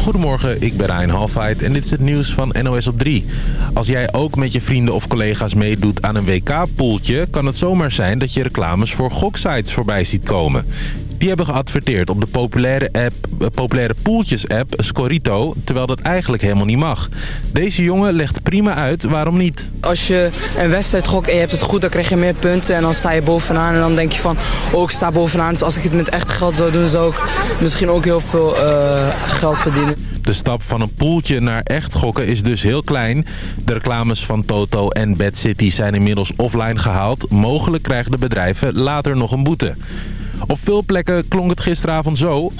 Goedemorgen, ik ben Ryan Halfheid en dit is het nieuws van NOS op 3. Als jij ook met je vrienden of collega's meedoet aan een WK-poeltje... kan het zomaar zijn dat je reclames voor goksites voorbij ziet komen. Die hebben geadverteerd op de populaire, app, eh, populaire poeltjes-app Scorito... terwijl dat eigenlijk helemaal niet mag. Deze jongen legt prima uit waarom niet. Als je een wedstrijd gok en je hebt het goed, dan krijg je meer punten. En dan sta je bovenaan en dan denk je van, oh ik sta bovenaan. Dus als ik het met echt geld zou doen, zou ik misschien ook heel veel eh, geld verdienen. De stap van een poeltje naar echt gokken is dus heel klein. De reclames van Toto en Bad City zijn inmiddels offline gehaald. Mogelijk krijgen de bedrijven later nog een boete. Op veel plekken klonk het gisteravond zo...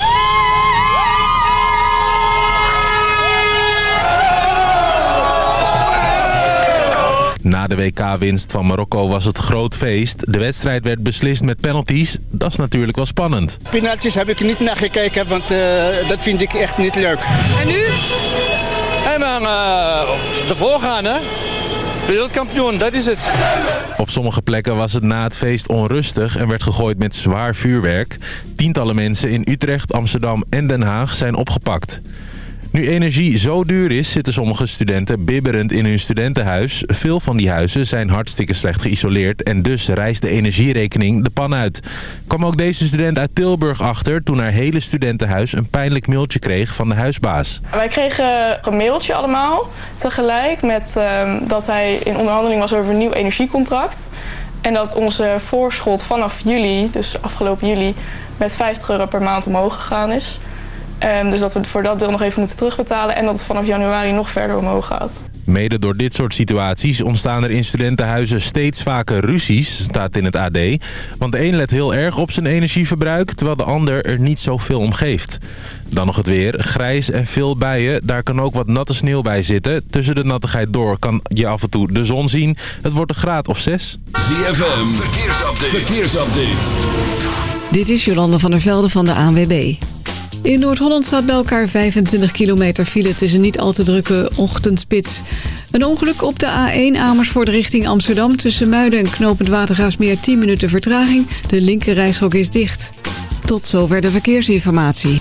Na de WK-winst van Marokko was het groot feest. De wedstrijd werd beslist met penalties. Dat is natuurlijk wel spannend. Penalties heb ik niet naar gekeken, want uh, dat vind ik echt niet leuk. En nu? En dan uh, ervoor gaan, hè? Wereldkampioen, dat is het. Op sommige plekken was het na het feest onrustig en werd gegooid met zwaar vuurwerk. Tientallen mensen in Utrecht, Amsterdam en Den Haag zijn opgepakt. Nu energie zo duur is, zitten sommige studenten bibberend in hun studentenhuis. Veel van die huizen zijn hartstikke slecht geïsoleerd en dus reist de energierekening de pan uit. Kwam ook deze student uit Tilburg achter toen haar hele studentenhuis een pijnlijk mailtje kreeg van de huisbaas. Wij kregen een mailtje allemaal tegelijk met uh, dat hij in onderhandeling was over een nieuw energiecontract. En dat onze voorschot vanaf juli, dus afgelopen juli, met 50 euro per maand omhoog gegaan is. Um, dus dat we voor dat deel nog even moeten terugbetalen... en dat het vanaf januari nog verder omhoog gaat. Mede door dit soort situaties ontstaan er in studentenhuizen steeds vaker ruzies, staat in het AD. Want de een let heel erg op zijn energieverbruik, terwijl de ander er niet zoveel om geeft. Dan nog het weer. Grijs en veel buien. Daar kan ook wat natte sneeuw bij zitten. Tussen de nattigheid door kan je af en toe de zon zien. Het wordt een graad of zes. ZFM, verkeersupdate. verkeersupdate. Dit is Jolande van der Velde van de ANWB. In Noord-Holland staat bij elkaar 25 kilometer file. Het is een niet al te drukke ochtendspits. Een ongeluk op de A1 Amersfoort richting Amsterdam... tussen Muiden en Knopend Watergaasmeer 10 minuten vertraging. De linker is dicht. Tot zover de verkeersinformatie.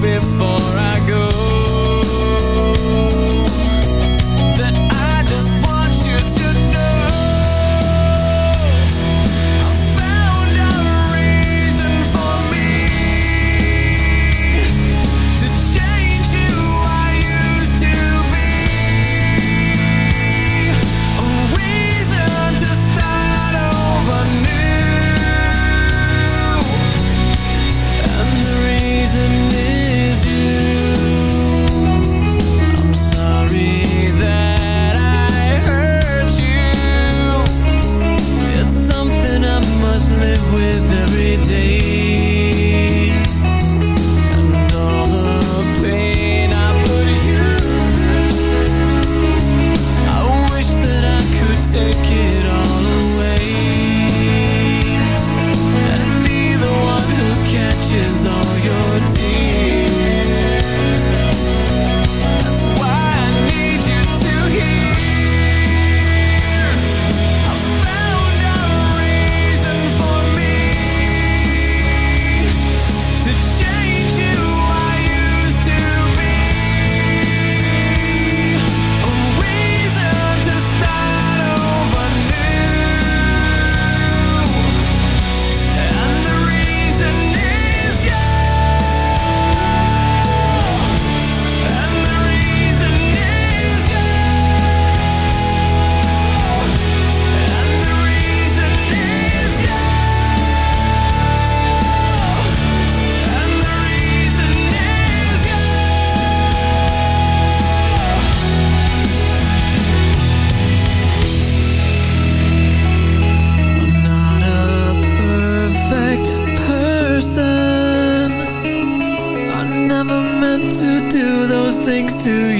before I to you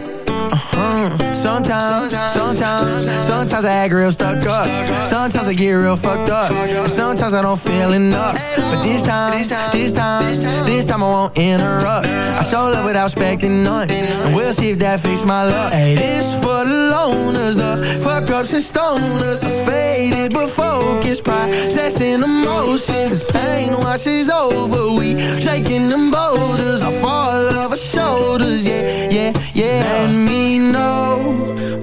Sometimes, sometimes, sometimes I act real stuck up. Sometimes I get real fucked up. Sometimes I don't feel enough. But this time, this time, this time I won't interrupt. I show love without expecting none. And we'll see if that fixes my luck. Hey, this for the loners, the fuck ups and stoners, the faded but focused, processing emotions. As pain washes over, we shaking them boulders off all of our shoulders. Yeah, yeah, yeah. Let me know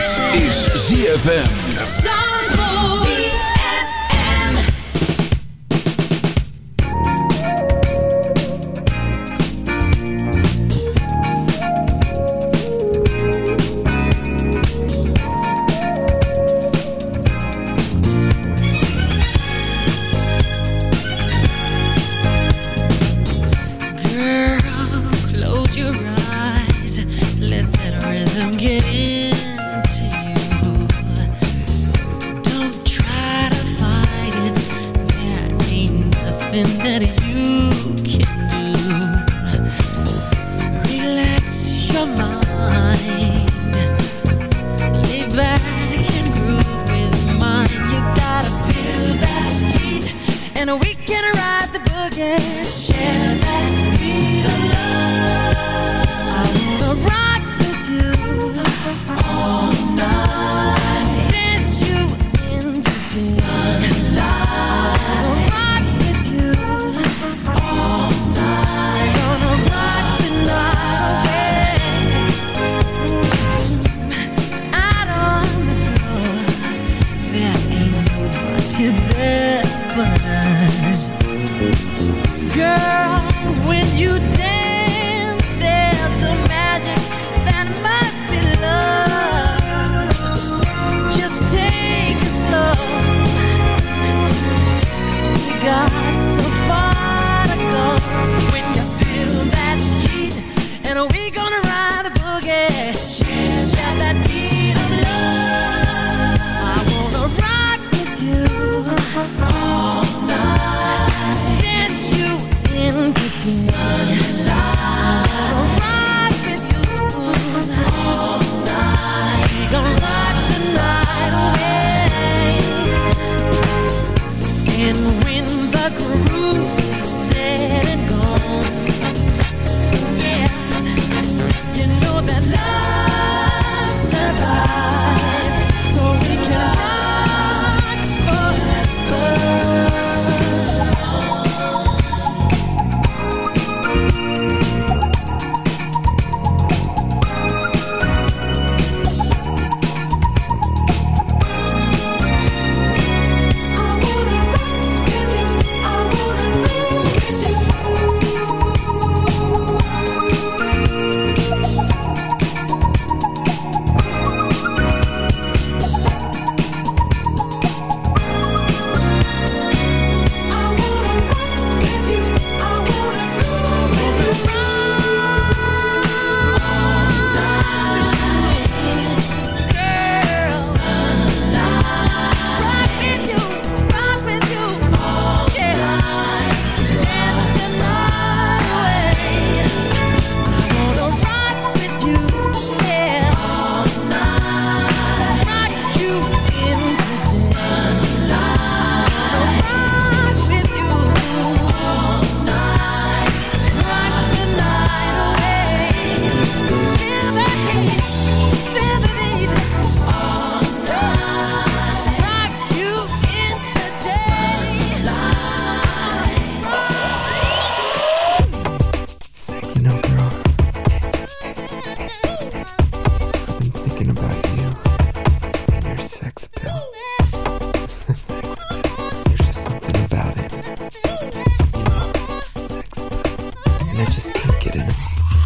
Dit is ZFM.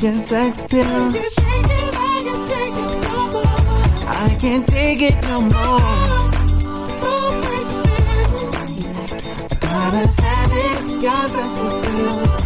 Your sex appeal. I can't take it no more. Gotta have it, your sex appeal.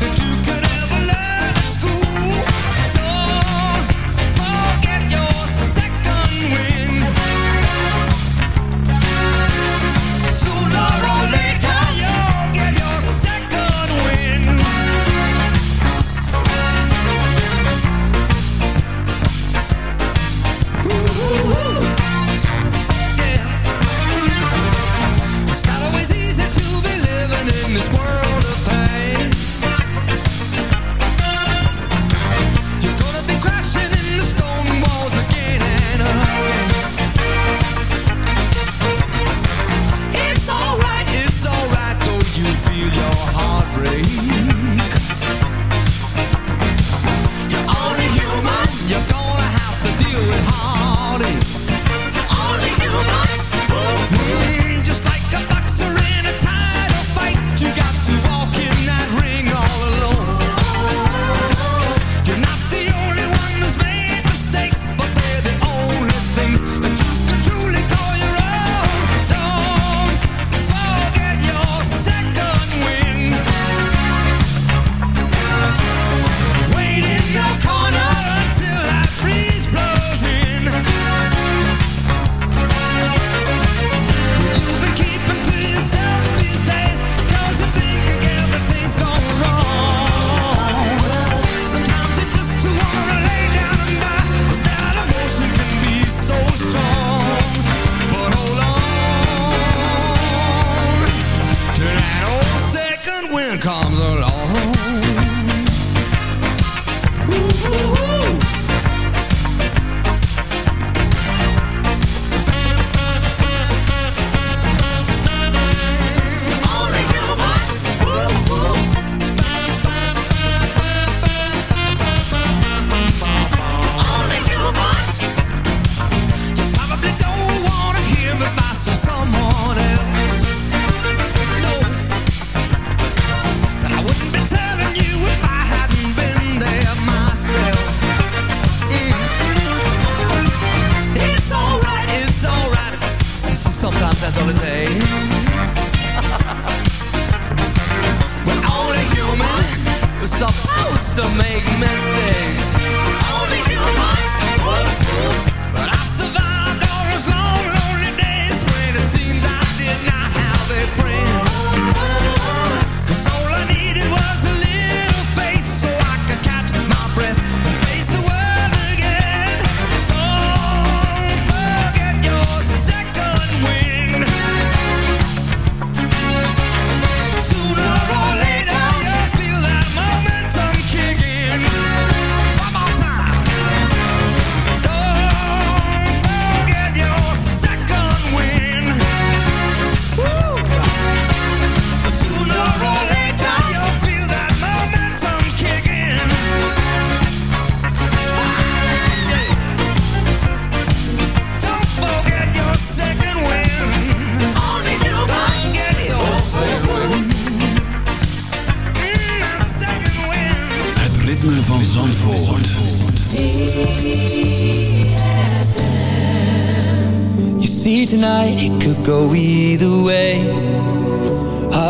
that you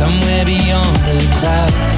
Somewhere beyond the clouds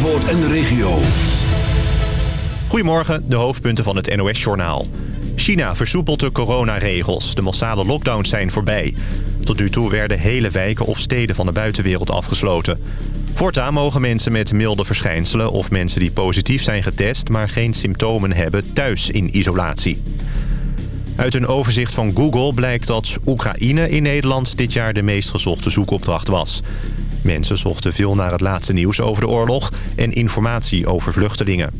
Zandvoort en de regio. Goedemorgen, de hoofdpunten van het NOS-journaal. China versoepelt de coronaregels. De massale lockdowns zijn voorbij. Tot nu toe werden hele wijken of steden van de buitenwereld afgesloten. Voortaan mogen mensen met milde verschijnselen of mensen die positief zijn getest... maar geen symptomen hebben thuis in isolatie. Uit een overzicht van Google blijkt dat Oekraïne in Nederland dit jaar de meest gezochte zoekopdracht was. Mensen zochten veel naar het laatste nieuws over de oorlog en informatie over vluchtelingen.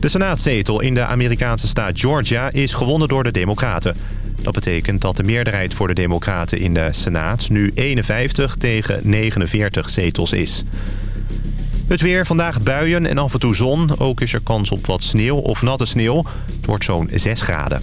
De senaatzetel in de Amerikaanse staat Georgia is gewonnen door de Democraten. Dat betekent dat de meerderheid voor de Democraten in de Senaat nu 51 tegen 49 zetels is. Het weer, vandaag buien en af en toe zon. Ook is er kans op wat sneeuw of natte sneeuw. Het wordt zo'n 6 graden.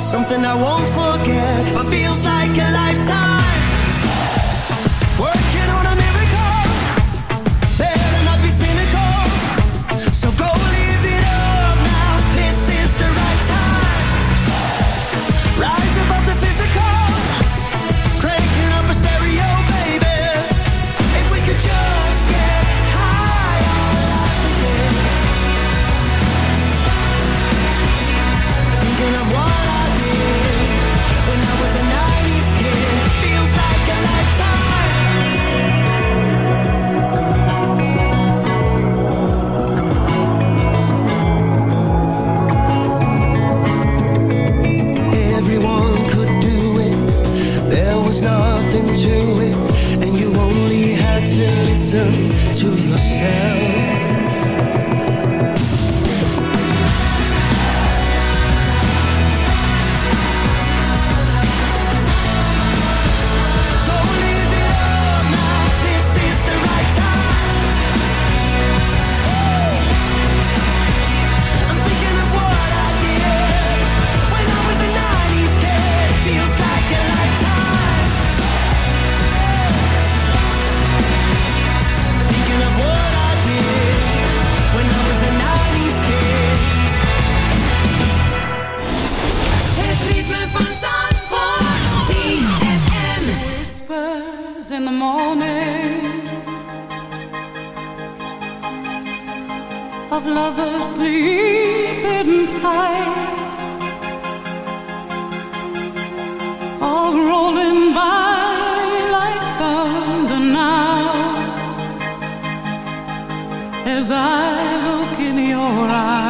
something I won't forget, but feels like a lifetime. Work As I look in your eyes,